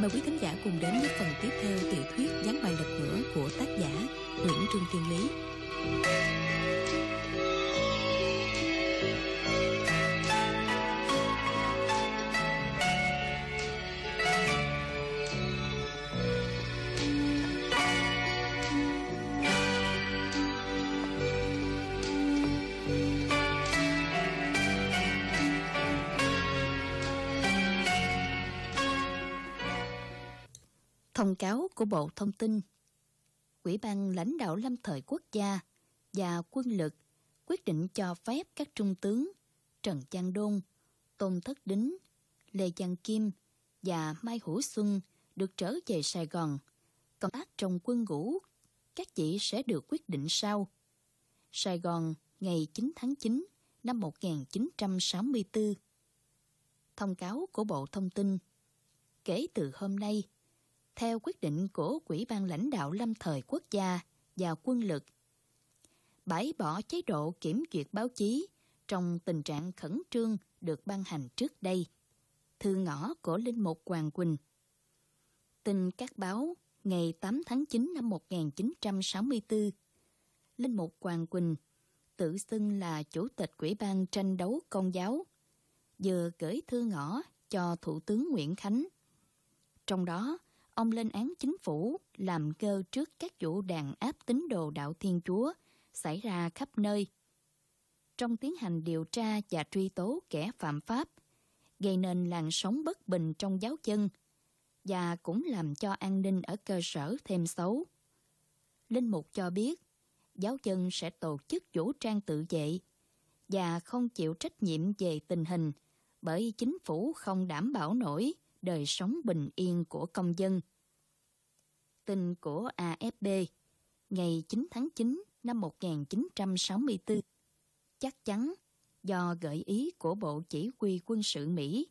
Mời quý thính giả cùng đến với phần tiếp theo tiểu thuyết Gián bài lật ngửa của tác giả Nguyễn Trương Tiên Lý. Thông cáo của Bộ Thông tin Ủy ban lãnh đạo lâm thời quốc gia và quân lực quyết định cho phép các trung tướng Trần Giang Đôn, Tôn Thất Đính, Lê Giang Kim và Mai Hữu Xuân được trở về Sài Gòn. Công tác trong quân ngũ, các chị sẽ được quyết định sau. Sài Gòn, ngày 9 tháng 9 năm 1964. Thông cáo của Bộ Thông tin Kể từ hôm nay, theo quyết định của Quỹ ban lãnh đạo lâm thời quốc gia và quân lực. Bãi bỏ chế độ kiểm duyệt báo chí trong tình trạng khẩn trương được ban hành trước đây. Thư ngõ của Linh Mục Hoàng Quỳnh Tin các báo ngày 8 tháng 9 năm 1964 Linh Mục Hoàng Quỳnh tự xưng là Chủ tịch Quỹ ban tranh đấu công giáo vừa gửi thư ngõ cho Thủ tướng Nguyễn Khánh. Trong đó, ông lên án chính phủ làm cơ trước các vụ đàn áp tín đồ đạo Thiên Chúa xảy ra khắp nơi. Trong tiến hành điều tra và truy tố kẻ phạm pháp, gây nên làn sóng bất bình trong giáo dân và cũng làm cho an ninh ở cơ sở thêm xấu. Linh Mục cho biết, giáo dân sẽ tổ chức vũ trang tự vệ và không chịu trách nhiệm về tình hình bởi chính phủ không đảm bảo nổi đời sống bình yên của công dân. Tin của AFP ngày 9 tháng 9 năm 1964 chắc chắn do gợi ý của Bộ Chỉ huy quân sự Mỹ.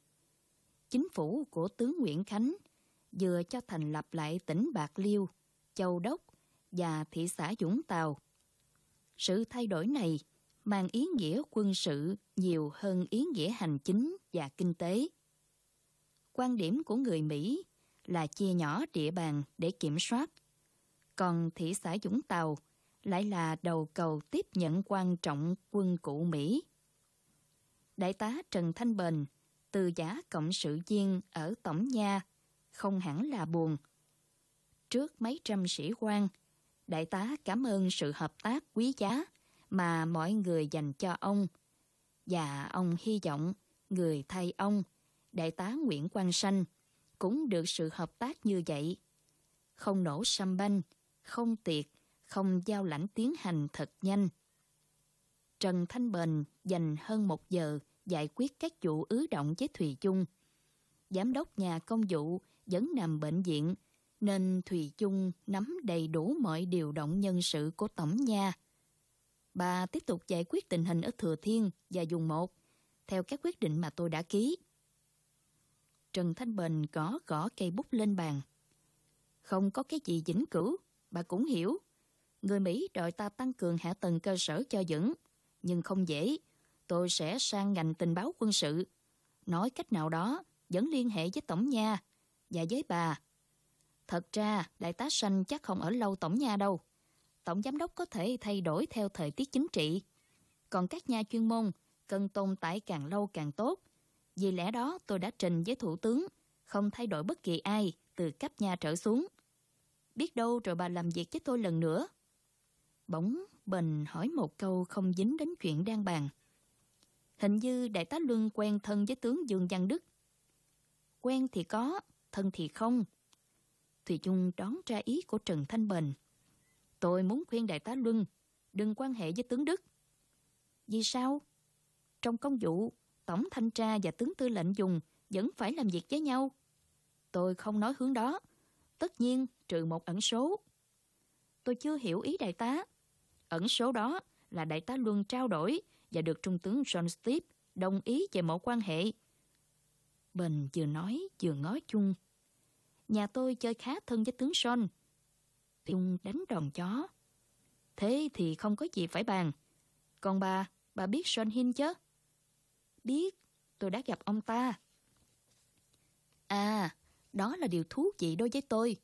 Chính phủ của tướng Nguyễn Khánh vừa cho thành lập lại tỉnh Bạc Liêu, Châu Đốc và thị xã Dũng Tàu. Sự thay đổi này mang ý nghĩa quân sự nhiều hơn ý nghĩa hành chính và kinh tế. Quan điểm của người Mỹ là chia nhỏ địa bàn để kiểm soát. Còn thị xã Dũng Tàu lại là đầu cầu tiếp nhận quan trọng quân cụ Mỹ. Đại tá Trần Thanh Bền, từ giả cộng sự viên ở Tổng Nha, không hẳn là buồn. Trước mấy trăm sĩ quan, đại tá cảm ơn sự hợp tác quý giá mà mọi người dành cho ông. Và ông hy vọng người thay ông, đại tá Nguyễn Quang Sanh, cũng được sự hợp tác như vậy. Không nổ sâm banh, không tiệt, không giao lãnh tiến hành thật nhanh. Trần Thanh Bền dành hơn một giờ giải quyết các vụ ứ động với Thùy Chung. Giám đốc nhà công vụ vẫn nằm bệnh viện, nên Thùy Chung nắm đầy đủ mọi điều động nhân sự của Tổng nha. Bà tiếp tục giải quyết tình hình ở Thừa Thiên và dùng một, theo các quyết định mà tôi đã ký. Trần Thanh Bình gõ gõ cây bút lên bàn. Không có cái gì vĩnh cửu, bà cũng hiểu. Người Mỹ đòi ta tăng cường hạ tầng cơ sở cho vững, nhưng không dễ. Tôi sẽ sang ngành tình báo quân sự. Nói cách nào đó, vẫn liên hệ với Tổng Nha và với bà. Thật ra, Đại tá Sanh chắc không ở lâu Tổng Nha đâu. Tổng Giám đốc có thể thay đổi theo thời tiết chính trị. Còn các nhà chuyên môn cần tồn tại càng lâu càng tốt. Vì lẽ đó tôi đã trình với Thủ tướng không thay đổi bất kỳ ai từ cấp nhà trở xuống. Biết đâu rồi bà làm việc với tôi lần nữa. Bỗng Bình hỏi một câu không dính đến chuyện đang bàn. Hình như đại tá Luân quen thân với tướng Dương Văn Đức. Quen thì có, thân thì không. Thùy Chung đón ra ý của Trần Thanh Bình. Tôi muốn khuyên đại tá Luân đừng quan hệ với tướng Đức. Vì sao? Trong công vụ, tổng thanh tra và tướng tư lệnh dùng vẫn phải làm việc với nhau. Tôi không nói hướng đó. Tất nhiên, trừ một ẩn số. Tôi chưa hiểu ý đại tá. Ẩn số đó là đại tá Luân trao đổi và được Trung tướng John Steep đồng ý về mẫu quan hệ. Bình vừa nói vừa ngó chung. Nhà tôi chơi khá thân với tướng John. Chung đánh đòn chó. Thế thì không có gì phải bàn. Còn bà, bà biết John Hin chứ? Biết, tôi đã gặp ông ta. À, Đó là điều thú vị đối với tôi.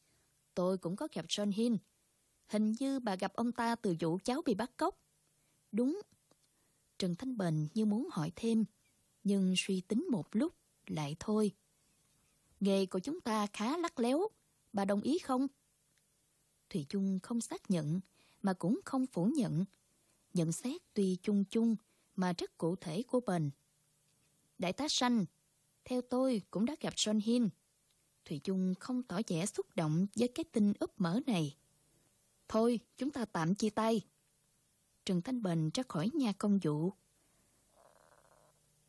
Tôi cũng có gặp John Hill. Hình như bà gặp ông ta từ vụ cháu bị bắt cóc. Đúng. Trần Thanh bình như muốn hỏi thêm, nhưng suy tính một lúc, lại thôi. Nghề của chúng ta khá lắc léo, bà đồng ý không? Thủy Chung không xác nhận, mà cũng không phủ nhận. Nhận xét tuy chung chung, mà rất cụ thể của bình. Đại tá Sanh, theo tôi cũng đã gặp John Hin. Thủy Chung không tỏ vẻ xúc động với cái tin úp mở này. Thôi, chúng ta tạm chia tay. Trần Thanh bình ra khỏi nhà công vụ.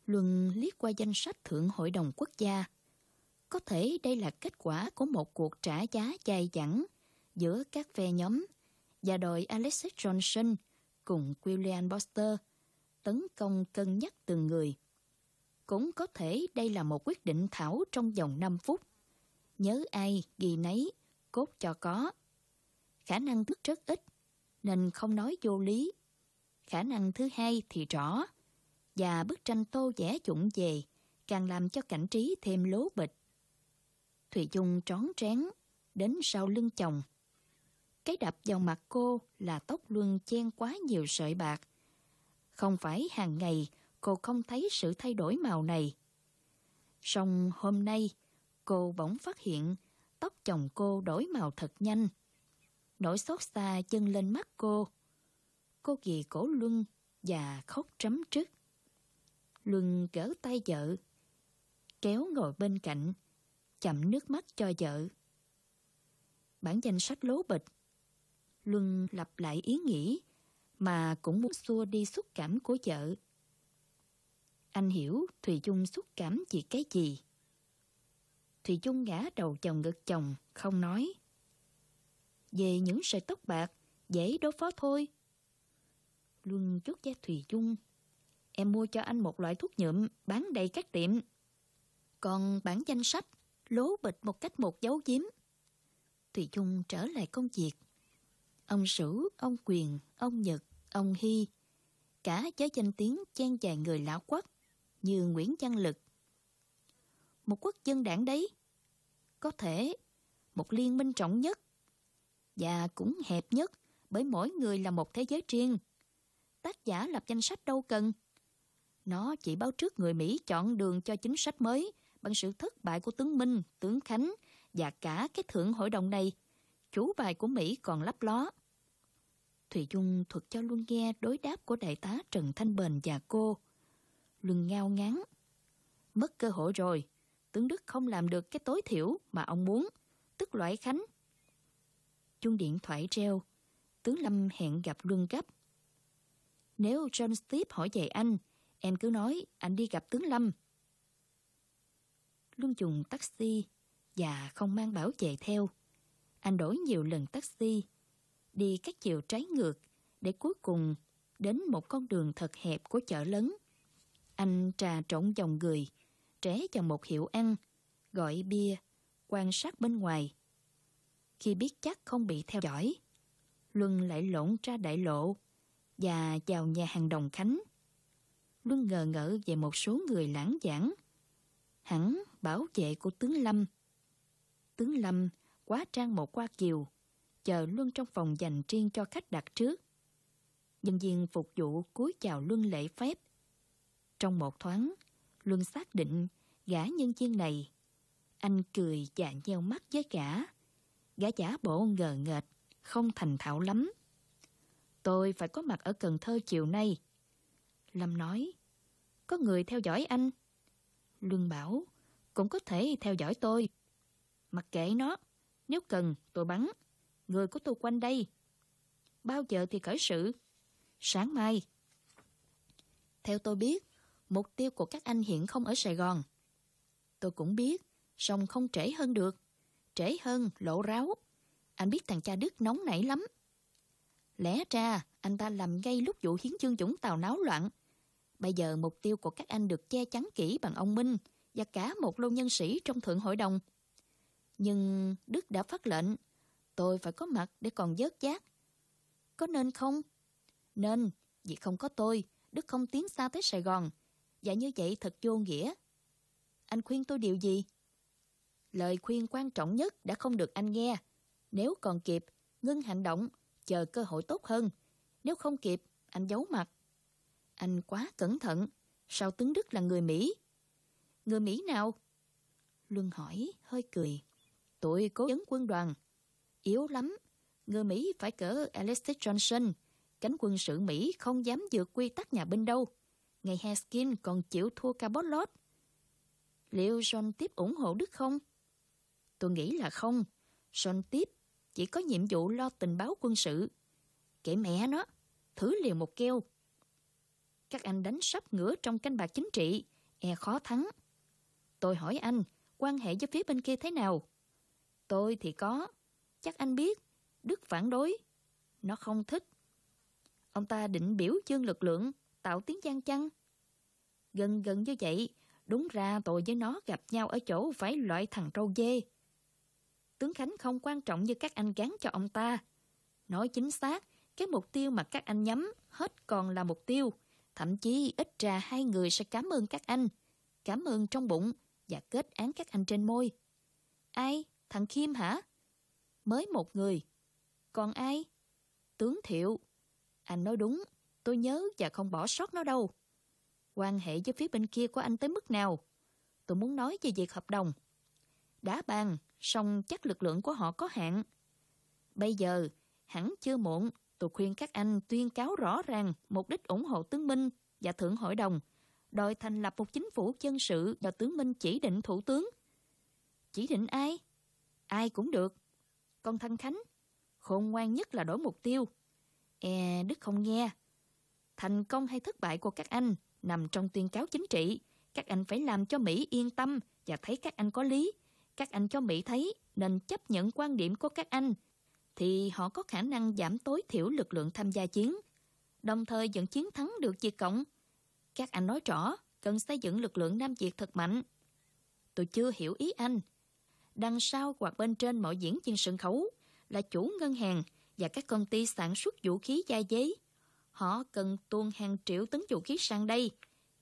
Luân liếc qua danh sách Thượng Hội đồng Quốc gia. Có thể đây là kết quả của một cuộc trả giá dài dẳng giữa các phe nhóm và đội Alexis Johnson cùng William Boster tấn công cân nhắc từng người. Cũng có thể đây là một quyết định thảo trong vòng 5 phút. Nhớ ai, ghi nấy, cốt cho có. Khả năng thức rất ít, nên không nói vô lý. Khả năng thứ hai thì rõ. Và bức tranh tô vẽ dụng về, càng làm cho cảnh trí thêm lố bịch. Thủy Dung trón trán, đến sau lưng chồng. Cái đập vào mặt cô là tóc luân chen quá nhiều sợi bạc. Không phải hàng ngày cô không thấy sự thay đổi màu này. Song hôm nay, cô bỗng phát hiện tóc chồng cô đổi màu thật nhanh. Nỗi xót xa chân lên mắt cô. Cô ghi cổ Luân và khóc trấm trước, Luân gỡ tay vợ, kéo ngồi bên cạnh, chậm nước mắt cho vợ. Bản danh sách lố bịch. Luân lặp lại ý nghĩ mà cũng muốn xua đi xúc cảm của vợ. Anh hiểu Thùy Dung xúc cảm vì cái gì. Thùy Dung ngã đầu chồng ngực chồng, không nói. Về những sợi tóc bạc, dễ đối phó thôi. Luân chút da Thùy Dung. Em mua cho anh một loại thuốc nhuộm bán đầy các tiệm. Còn bản danh sách, lố bịch một cách một dấu giếm. Thùy Dung trở lại công việc. Ông Sử, ông Quyền, ông Nhật, ông Hy, cả chế danh tiếng chen chài người lão quắc như Nguyễn Văn Lực. Một quốc dân đảng đấy, có thể một liên minh trọng nhất và cũng hẹp nhất bởi mỗi người là một thế giới riêng. Tác giả lập danh sách đâu cần. Nó chỉ báo trước người Mỹ chọn đường cho chính sách mới bằng sự thất bại của tướng Minh, tướng Khánh và cả cái thượng hội đồng này. Chủ bài của Mỹ còn lấp ló. Thủy Dung thuật cho luôn nghe đối đáp của đại tá Trần Thanh Bền và cô. Luân ngao ngán. Mất cơ hội rồi. Tướng Đức không làm được cái tối thiểu mà ông muốn, tức loại Khánh. Chuông điện thoại treo. Tướng Lâm hẹn gặp Luân gấp. Nếu John Steve hỏi về anh, em cứ nói anh đi gặp tướng Lâm. Luân dùng taxi và không mang bảo vệ theo. Anh đổi nhiều lần taxi đi các chiều trái ngược để cuối cùng đến một con đường thật hẹp của chợ lớn. Anh trà trộn dòng người, trẻ vào một hiệu ăn, gọi bia, quan sát bên ngoài. Khi biết chắc không bị theo dõi, Luân lại lộn ra đại lộ và vào nhà hàng Đồng Khánh. Luân ngờ ngỡ về một số người lãng giảng. Hẳn bảo vệ của tướng Lâm. Tướng Lâm quá trang một qua kiều, chờ Luân trong phòng dành riêng cho khách đặt trước. Nhân viên phục vụ cúi chào Luân lễ phép. Trong một thoáng, Luân xác định gã nhân viên này. Anh cười và nheo mắt với gã. Gã giả bộ ngờ nghệch, không thành thạo lắm. Tôi phải có mặt ở Cần Thơ chiều nay. Lâm nói, có người theo dõi anh. Luân bảo, cũng có thể theo dõi tôi. Mặc kệ nó, nếu cần tôi bắn người của tôi quanh đây. Bao giờ thì khởi sự? Sáng mai. Theo tôi biết, mục tiêu của các anh hiện không ở Sài Gòn. Tôi cũng biết, song không trễ hơn được. Trễ hơn, lộ ráo. Anh biết thằng cha Đức nóng nảy lắm. Lẽ ra, anh ta làm ngay lúc vụ hiến chương chủng tàu náo loạn. Bây giờ mục tiêu của các anh được che chắn kỹ bằng ông Minh và cả một lô nhân sĩ trong Thượng Hội đồng. Nhưng Đức đã phát lệnh Tôi phải có mặt để còn vớt giác. Có nên không? Nên, vì không có tôi, Đức không tiến xa tới Sài Gòn. Và như vậy thật vô nghĩa. Anh khuyên tôi điều gì? Lời khuyên quan trọng nhất đã không được anh nghe. Nếu còn kịp, ngưng hành động, chờ cơ hội tốt hơn. Nếu không kịp, anh giấu mặt. Anh quá cẩn thận. Sao tướng Đức là người Mỹ? Người Mỹ nào? Luân hỏi, hơi cười. Tôi cố vấn quân đoàn. Yếu lắm. Người Mỹ phải cỡ Alexis Johnson. Cánh quân sự Mỹ không dám vượt quy tắc nhà binh đâu. Ngày Haskin còn chịu thua Cabot Liệu John tiếp ủng hộ Đức không? Tôi nghĩ là không. John tiếp chỉ có nhiệm vụ lo tình báo quân sự. Kể mẹ nó, thử liều một keo. Các anh đánh sắp ngửa trong canh bạc chính trị, e khó thắng. Tôi hỏi anh, quan hệ với phía bên kia thế nào? Tôi thì có. Chắc anh biết, Đức phản đối. Nó không thích. Ông ta định biểu dương lực lượng, tạo tiếng gian chăng? Gần gần như vậy, đúng ra tôi với nó gặp nhau ở chỗ phải loại thằng trâu dê. Tướng Khánh không quan trọng như các anh gắn cho ông ta. Nói chính xác, cái mục tiêu mà các anh nhắm hết còn là mục tiêu. Thậm chí ít ra hai người sẽ cảm ơn các anh. Cảm ơn trong bụng và kết án các anh trên môi. Ai? Thằng Kim hả? Mới một người. Còn ai? Tướng Thiệu. Anh nói đúng, tôi nhớ và không bỏ sót nó đâu. Quan hệ với phía bên kia của anh tới mức nào? Tôi muốn nói về việc hợp đồng. Đã bàn, song chắc lực lượng của họ có hạn. Bây giờ, hẳn chưa muộn, tôi khuyên các anh tuyên cáo rõ ràng mục đích ủng hộ tướng Minh và Thượng Hội đồng, đòi thành lập một chính phủ dân sự do tướng Minh chỉ định thủ tướng. Chỉ định ai? Ai cũng được. Con Thanh Khánh, khôn ngoan nhất là đổi mục tiêu. E, Đức không nghe. Thành công hay thất bại của các anh nằm trong tuyên cáo chính trị. Các anh phải làm cho Mỹ yên tâm và thấy các anh có lý các anh cho Mỹ thấy nên chấp nhận quan điểm của các anh, thì họ có khả năng giảm tối thiểu lực lượng tham gia chiến, đồng thời dẫn chiến thắng được Việt Cộng. Các anh nói rõ, cần xây dựng lực lượng Nam Việt thật mạnh. Tôi chưa hiểu ý anh. Đằng sau hoặc bên trên mọi diễn trên sân khấu là chủ ngân hàng và các công ty sản xuất vũ khí gia giấy. Họ cần tuôn hàng triệu tấn vũ khí sang đây.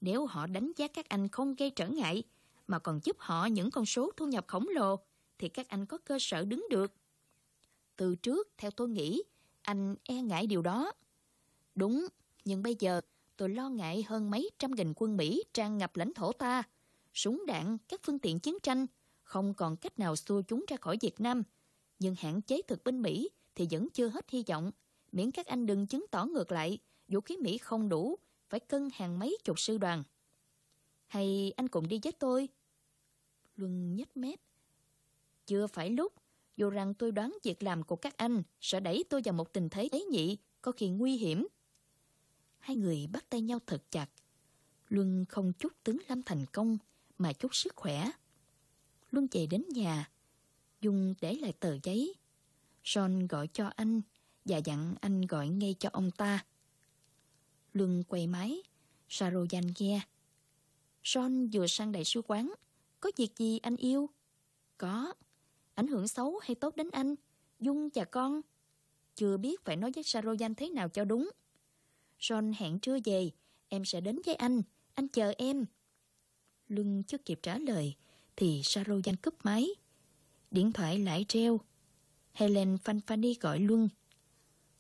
Nếu họ đánh giá các anh không gây trở ngại, mà còn giúp họ những con số thu nhập khổng lồ, thì các anh có cơ sở đứng được. Từ trước, theo tôi nghĩ, anh e ngại điều đó. Đúng, nhưng bây giờ tôi lo ngại hơn mấy trăm nghìn quân Mỹ tràn ngập lãnh thổ ta. Súng đạn, các phương tiện chiến tranh, không còn cách nào xua chúng ra khỏi Việt Nam. Nhưng hạn chế thực binh Mỹ thì vẫn chưa hết hy vọng. Miễn các anh đừng chứng tỏ ngược lại, vũ khí Mỹ không đủ, phải cân hàng mấy chục sư đoàn. Hay anh cùng đi với tôi? Luân nhếch mép. Chưa phải lúc, dù rằng tôi đoán việc làm của các anh sẽ đẩy tôi vào một tình thế ấy nhị, có khi nguy hiểm. Hai người bắt tay nhau thật chặt. Luân không chúc tướng Lâm thành công, mà chúc sức khỏe. Luân về đến nhà, Dung để lại tờ giấy. Son gọi cho anh và dặn anh gọi ngay cho ông ta. Luân quay máy, Sarojan nghe. Son vừa sang đại sứ quán. Có việc gì anh yêu? Có. Ảnh hưởng xấu hay tốt đến anh? Dung và con? Chưa biết phải nói với Sarojan thế nào cho đúng. Son hẹn trưa về. Em sẽ đến với anh. Anh chờ em. Luân chưa kịp trả lời thì Sarojan cúp máy. Điện thoại lại treo. Helen Fanfani gọi Luân.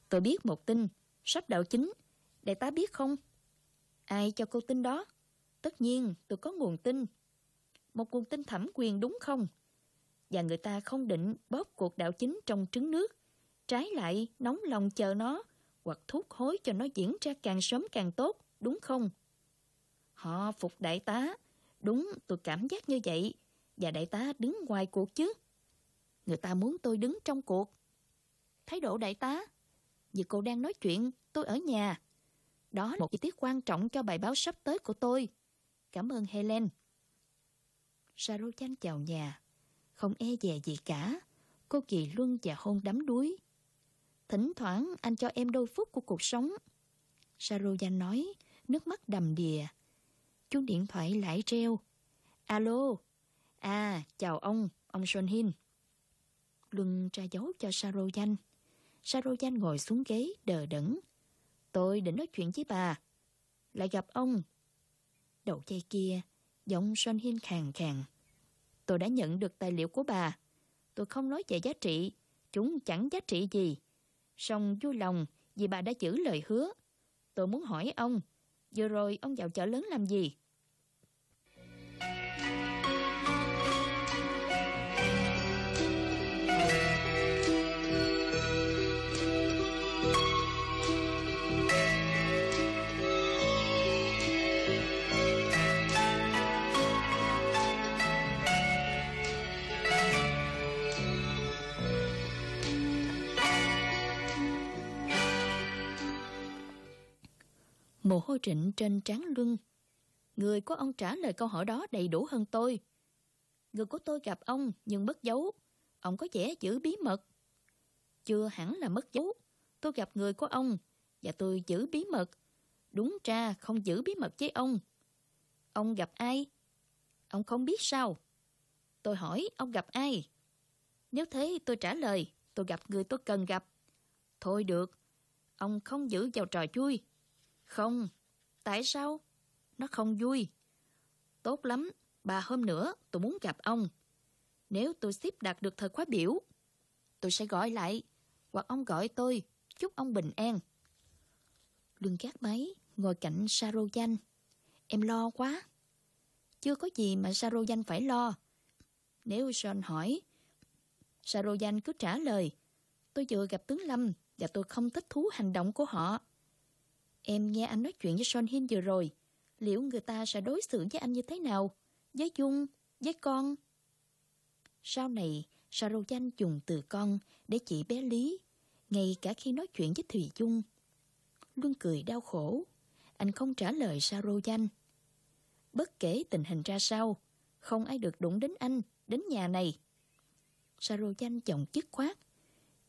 Tôi biết một tin. Sắp đạo chính. Đại tá biết không? Ai cho cô tin đó? Tất nhiên, tôi có nguồn tin. Một nguồn tin thẩm quyền đúng không? Và người ta không định bóp cuộc đạo chính trong trứng nước. Trái lại, nóng lòng chờ nó, hoặc thúc hối cho nó diễn ra càng sớm càng tốt, đúng không? Họ phục đại tá. Đúng, tôi cảm giác như vậy. Và đại tá đứng ngoài cuộc chứ. Người ta muốn tôi đứng trong cuộc. Thái độ đại tá. Vì cô đang nói chuyện, tôi ở nhà. Đó là một chi tiết quan trọng cho bài báo sắp tới của tôi. Cảm ơn Helen. Sarochan chào nhà. Không e dè gì cả. Cô Kỳ Luân và hôn đắm đuối. Thỉnh thoảng anh cho em đôi phút của cuộc sống. Sarojan nói, nước mắt đầm đìa. Chuông điện thoại lại treo. Alo. À, chào ông, ông Son Hin. Luân tra dấu cho Sarojan. Sarojan ngồi xuống ghế đờ đẫn. Tôi định nói chuyện với bà. Lại gặp ông, Đầu dây kia, giọng Son Hin khàn khàn. Tôi đã nhận được tài liệu của bà. Tôi không nói về giá trị, chúng chẳng giá trị gì. Song vui lòng vì bà đã giữ lời hứa. Tôi muốn hỏi ông, vừa rồi ông vào chợ lớn làm gì? Mồ hôi trịnh trên trán lưng. Người của ông trả lời câu hỏi đó đầy đủ hơn tôi. Người của tôi gặp ông nhưng mất dấu. Ông có vẻ giữ bí mật. Chưa hẳn là mất dấu. Tôi gặp người của ông và tôi giữ bí mật. Đúng ra không giữ bí mật với ông. Ông gặp ai? Ông không biết sao? Tôi hỏi ông gặp ai? Nếu thế tôi trả lời tôi gặp người tôi cần gặp. Thôi được, ông không giữ vào trò chui không, tại sao? Nó không vui. Tốt lắm, bà hôm nữa tôi muốn gặp ông. Nếu tôi xếp đạt được thời khóa biểu, tôi sẽ gọi lại, hoặc ông gọi tôi, chúc ông bình an. Lương gác máy, ngồi cạnh Sarojan. Em lo quá. Chưa có gì mà Sarojan phải lo. Nếu John hỏi, Sarojan cứ trả lời, tôi vừa gặp tướng Lâm và tôi không thích thú hành động của họ. Em nghe anh nói chuyện với Son Hin vừa rồi. Liệu người ta sẽ đối xử với anh như thế nào? Với Dung, với con? Sau này, Sarojan dùng từ con để chỉ bé Lý, ngay cả khi nói chuyện với Thùy Dung. Luân cười đau khổ. Anh không trả lời Sarojan. Bất kể tình hình ra sao, không ai được đụng đến anh, đến nhà này. Sarojan chồng chức khoát.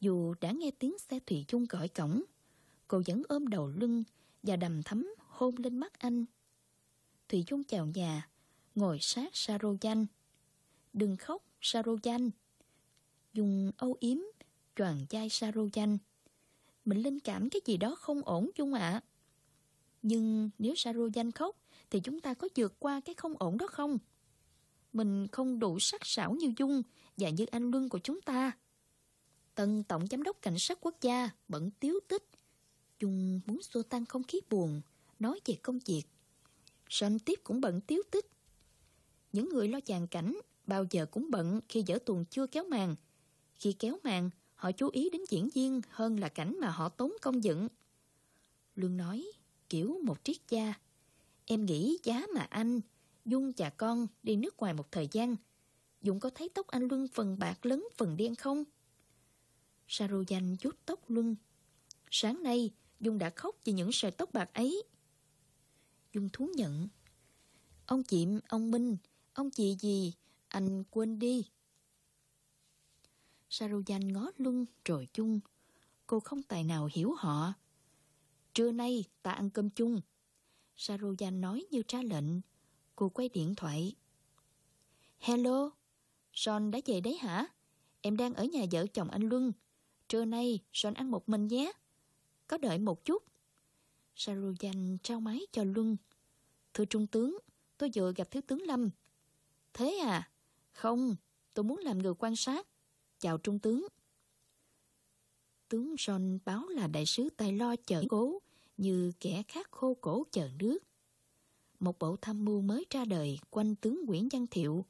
Dù đã nghe tiếng xe Thùy Dung gọi cổng, cô vẫn ôm đầu lưng, và đầm thấm hôn lên mắt anh. Thủy Dung chào nhà, ngồi sát Sarojan. Đừng khóc, Sarojan. Dùng âu yếm, choàng chai Sarojan. Mình linh cảm cái gì đó không ổn Dung ạ. Nhưng nếu Sarojan khóc, thì chúng ta có vượt qua cái không ổn đó không? Mình không đủ sắc sảo như Dung và như anh Luân của chúng ta. Tân Tổng Giám đốc Cảnh sát Quốc gia bận tiếu tích Dung muốn xua tan không khí buồn, nói về công việc. Son tiếp cũng bận tiếu tích. Những người lo chàng cảnh bao giờ cũng bận khi dở tuồng chưa kéo màn. Khi kéo màn, họ chú ý đến diễn viên hơn là cảnh mà họ tốn công dựng. Lương nói, kiểu một triết gia. Em nghĩ giá mà anh, Dung và con đi nước ngoài một thời gian. Dung có thấy tóc anh Luân phần bạc lớn phần đen không? Sarojan chút tóc Luân. Sáng nay, Dung đã khóc vì những sợi tóc bạc ấy. Dung thú nhận. Ông chị, ông Minh, ông chị gì, anh quên đi. Sarujan ngó lưng rồi chung. Cô không tài nào hiểu họ. Trưa nay ta ăn cơm chung. Sarujan nói như tra lệnh. Cô quay điện thoại. Hello, Son đã về đấy hả? Em đang ở nhà vợ chồng anh Luân. Trưa nay Son ăn một mình nhé. Có đợi một chút. Sarujan trao máy cho Luân. Thưa Trung tướng, tôi vừa gặp Thiếu tướng Lâm. Thế à? Không, tôi muốn làm người quan sát. Chào Trung tướng. Tướng John báo là đại sứ tay lo chở cố như kẻ khác khô cổ chờ nước. Một bộ tham mưu mới ra đời quanh tướng Nguyễn Văn Thiệu.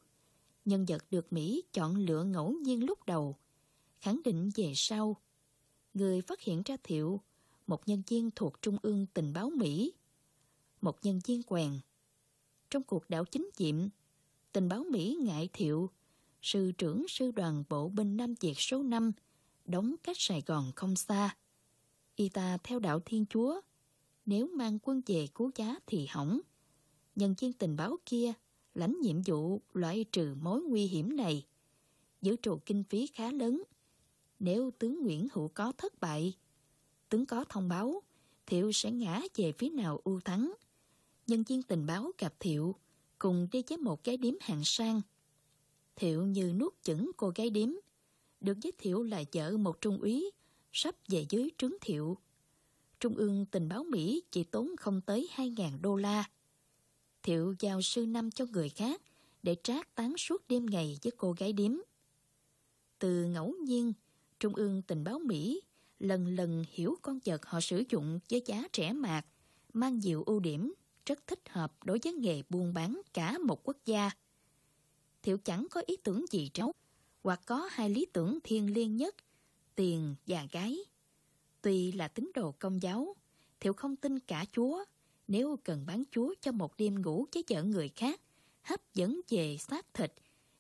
Nhân vật được Mỹ chọn lựa ngẫu nhiên lúc đầu, khẳng định về sau. Người phát hiện ra Thiệu một nhân viên thuộc Trung ương tình báo Mỹ, một nhân viên quèn. Trong cuộc đảo chính diệm, tình báo Mỹ ngại thiệu, sư trưởng sư đoàn bộ binh Nam Việt số 5, đóng cách Sài Gòn không xa. Y ta theo đạo Thiên Chúa, nếu mang quân về cứu giá thì hỏng. Nhân viên tình báo kia lãnh nhiệm vụ loại trừ mối nguy hiểm này, giữ trụ kinh phí khá lớn. Nếu tướng Nguyễn Hữu có thất bại, tướng có thông báo Thiệu sẽ ngã về phía nào ưu thắng. Nhân viên tình báo gặp Thiệu cùng đi với một gái điếm hạng sang. Thiệu như nuốt chửng cô gái điếm, được giới thiệu là vợ một trung úy sắp về dưới trướng Thiệu. Trung ương tình báo Mỹ chỉ tốn không tới 2.000 đô la. Thiệu giao sư năm cho người khác để trác tán suốt đêm ngày với cô gái điếm. Từ ngẫu nhiên, Trung ương tình báo Mỹ lần lần hiểu con vật họ sử dụng với giá trẻ mạt, mang nhiều ưu điểm, rất thích hợp đối với nghề buôn bán cả một quốc gia. Thiệu chẳng có ý tưởng gì trấu, hoặc có hai lý tưởng thiên liêng nhất, tiền và gái. Tuy là tín đồ công giáo, Thiệu không tin cả Chúa, nếu cần bán Chúa cho một đêm ngủ với vợ người khác, hấp dẫn về xác thịt,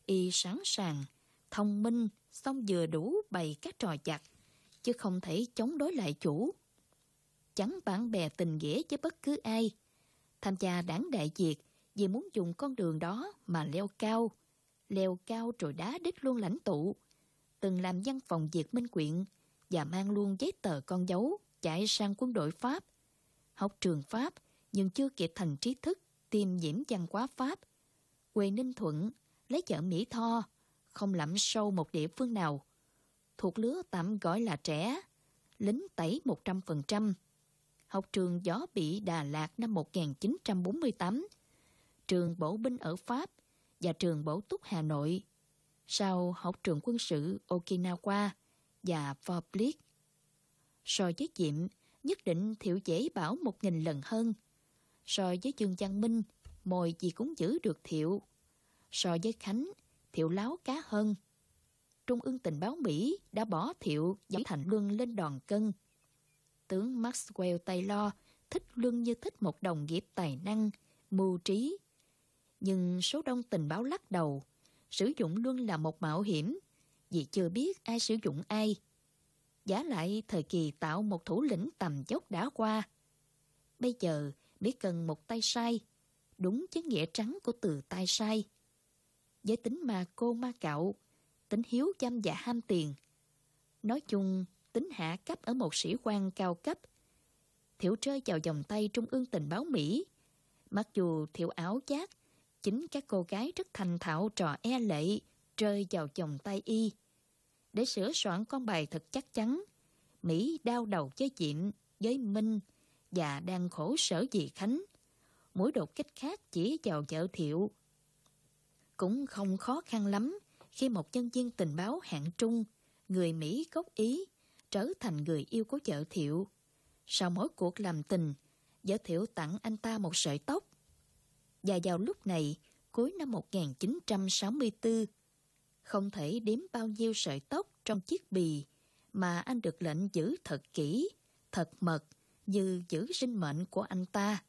y sẵn sàng, thông minh, xong vừa đủ bày các trò chặt, chứ không thể chống đối lại chủ. Chẳng bạn bè tình nghĩa với bất cứ ai. Tham gia đảng đại diệt vì muốn dùng con đường đó mà leo cao, leo cao rồi đá đích luôn lãnh tụ. Từng làm văn phòng diệt minh quyện và mang luôn giấy tờ con dấu chạy sang quân đội Pháp. Học trường Pháp nhưng chưa kịp thành trí thức tiêm nhiễm văn hóa Pháp. Quê Ninh Thuận lấy vợ Mỹ Tho, không lẫm sâu một địa phương nào. Thuộc lứa tạm gọi là trẻ, lính tẩy 100%. Học trường Gió Bị Đà Lạt năm 1948, trường bổ binh ở Pháp và trường bổ túc Hà Nội. Sau học trường quân sự Okinawa và Fort Bliss. So với Diệm, nhất định thiệu dễ bảo một nghìn lần hơn. So với Dương Văn Minh, mồi gì cũng giữ được thiệu. So với Khánh, thiệu láo cá hơn. Trung ương tình báo Mỹ đã bỏ thiệu giảm thành luân lên đòn cân. Tướng Maxwell Taylor thích luân như thích một đồng nghiệp tài năng, mưu trí. Nhưng số đông tình báo lắc đầu, sử dụng luân là một mạo hiểm, vì chưa biết ai sử dụng ai. Giá lại thời kỳ tạo một thủ lĩnh tầm dốc đã qua. Bây giờ, Mỹ cần một tay sai, đúng chứ nghĩa trắng của từ tay sai. Với tính mà cô ma cạo, tính hiếu chăm và ham tiền. Nói chung, tính hạ cấp ở một sĩ quan cao cấp. Thiệu rơi vào vòng tay Trung ương tình báo Mỹ. Mặc dù thiệu áo chát, chính các cô gái rất thành thạo trò e lệ rơi vào vòng tay y. Để sửa soạn con bài thật chắc chắn, Mỹ đau đầu với Diệm, với Minh và đang khổ sở vì Khánh. Mỗi đột kích khác chỉ vào vợ thiệu. Cũng không khó khăn lắm khi một nhân viên tình báo hạng trung, người Mỹ gốc Ý, trở thành người yêu của vợ thiệu. Sau mỗi cuộc làm tình, vợ thiệu tặng anh ta một sợi tóc. Và vào lúc này, cuối năm 1964, không thể đếm bao nhiêu sợi tóc trong chiếc bì mà anh được lệnh giữ thật kỹ, thật mật như giữ sinh mệnh của anh ta.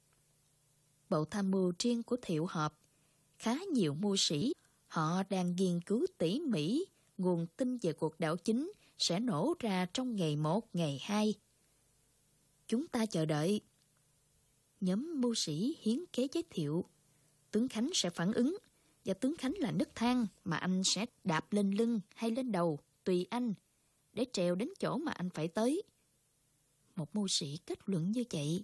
Bộ tham mưu riêng của Thiệu Họp, khá nhiều mưu sĩ, họ đang nghiên cứu tỉ mỉ nguồn tin về cuộc đảo chính sẽ nổ ra trong ngày 1, ngày 2. Chúng ta chờ đợi. Nhóm mưu sĩ hiến kế giới thiệu, tướng Khánh sẽ phản ứng, và tướng Khánh là nấc thang mà anh sẽ đạp lên lưng hay lên đầu, tùy anh, để trèo đến chỗ mà anh phải tới. Một mưu sĩ kết luận như vậy.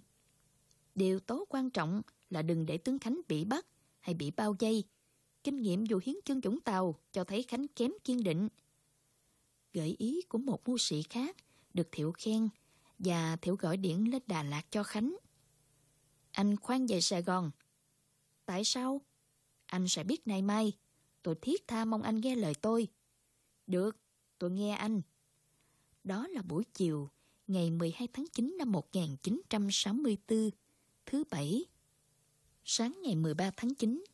Điều tố quan trọng là đừng để tướng Khánh bị bắt hay bị bao dây. Kinh nghiệm dù hiến chân dũng tàu cho thấy Khánh kém kiên định. Gợi ý của một mưu sĩ khác được Thiệu khen và Thiệu gọi điện lên Đà Lạt cho Khánh. Anh khoan về Sài Gòn. Tại sao? Anh sẽ biết nay mai. Tôi thiết tha mong anh nghe lời tôi. Được, tôi nghe anh. Đó là buổi chiều, ngày 12 tháng 9 năm 1964, thứ Bảy. Sáng ngày 13 tháng 9,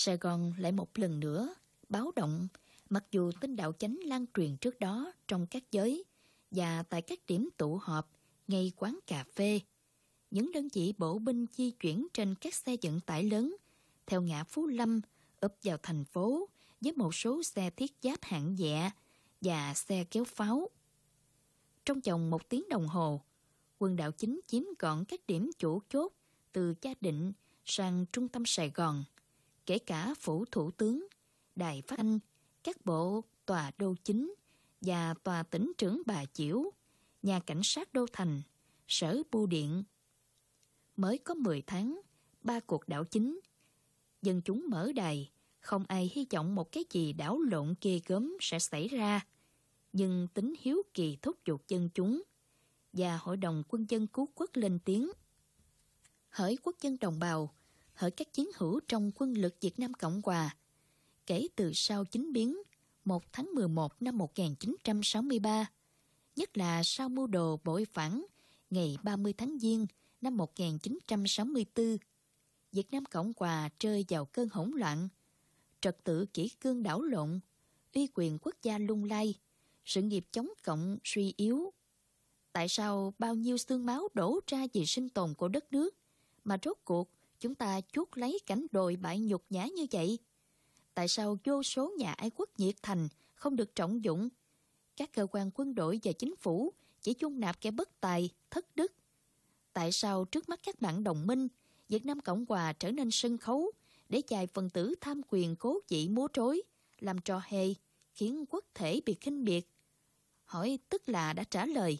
Sài Gòn lại một lần nữa báo động, mặc dù tin đạo chánh lan truyền trước đó trong các giới và tại các điểm tụ họp ngay quán cà phê. Những đơn vị bộ binh di chuyển trên các xe vận tải lớn theo ngã Phú Lâm ấp vào thành phố với một số xe thiết giáp hạng nhẹ và xe kéo pháo. Trong vòng một tiếng đồng hồ, quân đạo chính chiếm gọn các điểm chủ chốt từ Gia Định sang trung tâm Sài Gòn, kể cả phủ thủ tướng, đài phát thanh, các bộ, tòa đô chính và tòa tỉnh trưởng Bà Chiểu, nhà cảnh sát đô thành, sở bưu điện. Mới có 10 tháng, ba cuộc đảo chính, dân chúng mở đài, không ai hy vọng một cái gì đảo lộn kia gớm sẽ xảy ra nhưng tính hiếu kỳ thúc giục dân chúng và Hội đồng Quân dân Cứu Quốc lên tiếng. Hỡi quốc dân đồng bào, hỡi các chiến hữu trong quân lực Việt Nam Cộng Hòa, kể từ sau chính biến 1 tháng 11 năm 1963, nhất là sau mưu đồ bội phản ngày 30 tháng Giêng năm 1964, Việt Nam Cộng Hòa rơi vào cơn hỗn loạn, trật tự kỷ cương đảo lộn, uy quyền quốc gia lung lay, sự nghiệp chống cộng suy yếu. Tại sao bao nhiêu xương máu đổ ra vì sinh tồn của đất nước, mà rốt cuộc chúng ta chuốt lấy cảnh đồi bại nhục nhã như vậy? Tại sao vô số nhà ái quốc nhiệt thành không được trọng dụng? Các cơ quan quân đội và chính phủ chỉ chung nạp kẻ bất tài, thất đức. Tại sao trước mắt các bạn đồng minh, Việt Nam Cộng Hòa trở nên sân khấu để chài phần tử tham quyền cố chỉ múa trối, làm trò hề, khiến quốc thể bị khinh biệt. Hỏi tức là đã trả lời.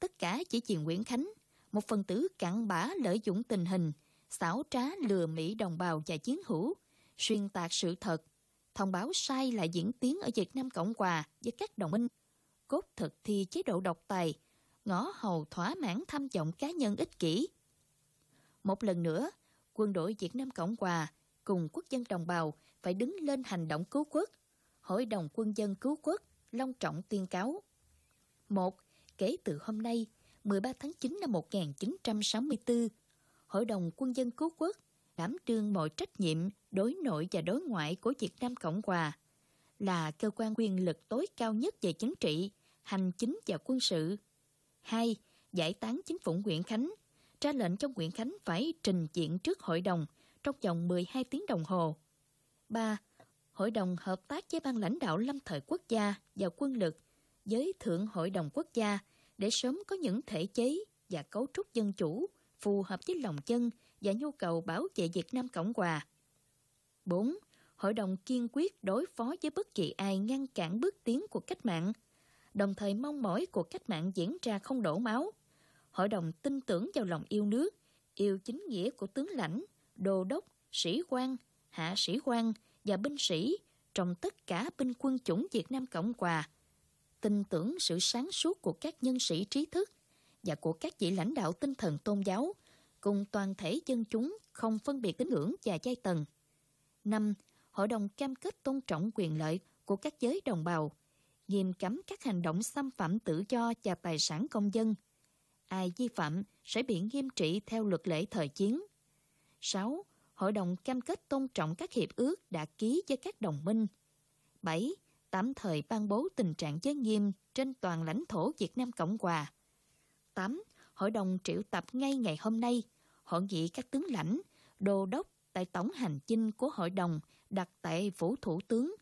Tất cả chỉ vì Nguyễn Khánh, một phần tử cặn bã lợi dụng tình hình, xảo trá lừa Mỹ đồng bào và chiến hữu, xuyên tạc sự thật, thông báo sai lại diễn tiến ở Việt Nam Cộng Hòa với các đồng minh, cốt thực thi chế độ độc tài, ngõ hầu thỏa mãn tham vọng cá nhân ích kỷ. Một lần nữa, quân đội Việt Nam Cộng Hòa cùng quốc dân đồng bào phải đứng lên hành động cứu quốc. Hội đồng quân dân cứu quốc long trọng tuyên cáo. Một, kể từ hôm nay, 13 tháng 9 năm 1964, Hội đồng quân dân cứu quốc đảm đương mọi trách nhiệm đối nội và đối ngoại của Việt Nam Cộng Hòa, là cơ quan quyền lực tối cao nhất về chính trị, hành chính và quân sự. 2. Giải tán chính phủ Nguyễn Khánh, ra lệnh cho Nguyễn Khánh phải trình diện trước hội đồng trong vòng 12 tiếng đồng hồ. 3. Hội đồng hợp tác với ban lãnh đạo lâm thời quốc gia và quân lực với Thượng Hội đồng Quốc gia để sớm có những thể chế và cấu trúc dân chủ phù hợp với lòng dân và nhu cầu bảo vệ Việt Nam Cộng Hòa. 4. Hội đồng kiên quyết đối phó với bất kỳ ai ngăn cản bước tiến của cách mạng, đồng thời mong mỏi cuộc cách mạng diễn ra không đổ máu. Hội đồng tin tưởng vào lòng yêu nước, yêu chính nghĩa của tướng lãnh, đô đốc, sĩ quan, hạ sĩ quan và binh sĩ trong tất cả binh quân chủng Việt Nam Cộng Hòa. Tin tưởng sự sáng suốt của các nhân sĩ trí thức và của các vị lãnh đạo tinh thần tôn giáo cùng toàn thể dân chúng không phân biệt tín ngưỡng và giai tầng. 5. Hội đồng cam kết tôn trọng quyền lợi của các giới đồng bào, nghiêm cấm các hành động xâm phạm tự do và tài sản công dân. Ai vi phạm sẽ bị nghiêm trị theo luật lệ thời chiến. 6. Hội đồng cam kết tôn trọng các hiệp ước đã ký với các đồng minh. 7. Tạm thời ban bố tình trạng giới nghiêm trên toàn lãnh thổ Việt Nam Cộng Hòa. 8. Hội đồng triệu tập ngay ngày hôm nay, hội nghị các tướng lãnh, đô đốc tại tổng hành chinh của hội đồng đặt tại phủ thủ tướng.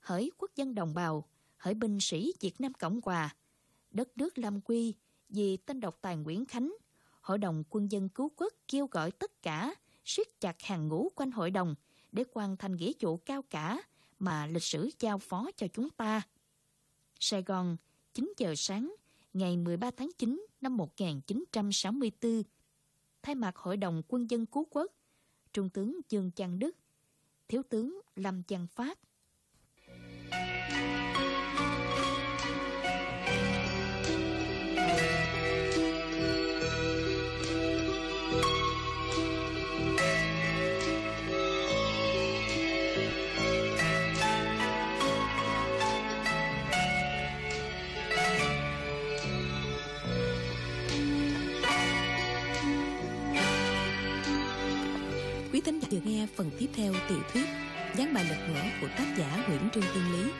Hỡi quốc dân đồng bào, hỡi binh sĩ Việt Nam Cộng Hòa, đất nước Lam Quy vì tên độc tài Nguyễn Khánh, Hội đồng quân dân cứu quốc kêu gọi tất cả siết chặt hàng ngũ quanh hội đồng để hoàn thành nghĩa vụ cao cả mà lịch sử giao phó cho chúng ta. Sài Gòn, 9 giờ sáng, ngày 13 tháng 9 năm 1964, thay mặt Hội đồng Quân dân Cứu Quốc, Trung tướng Dương Trang Đức, Thiếu tướng Lâm Trang Phát, Thank you. Vừa nghe phần tiếp theo tiểu thuyết Gián bài lật ngửa của tác giả Nguyễn Trương Tiên Lý.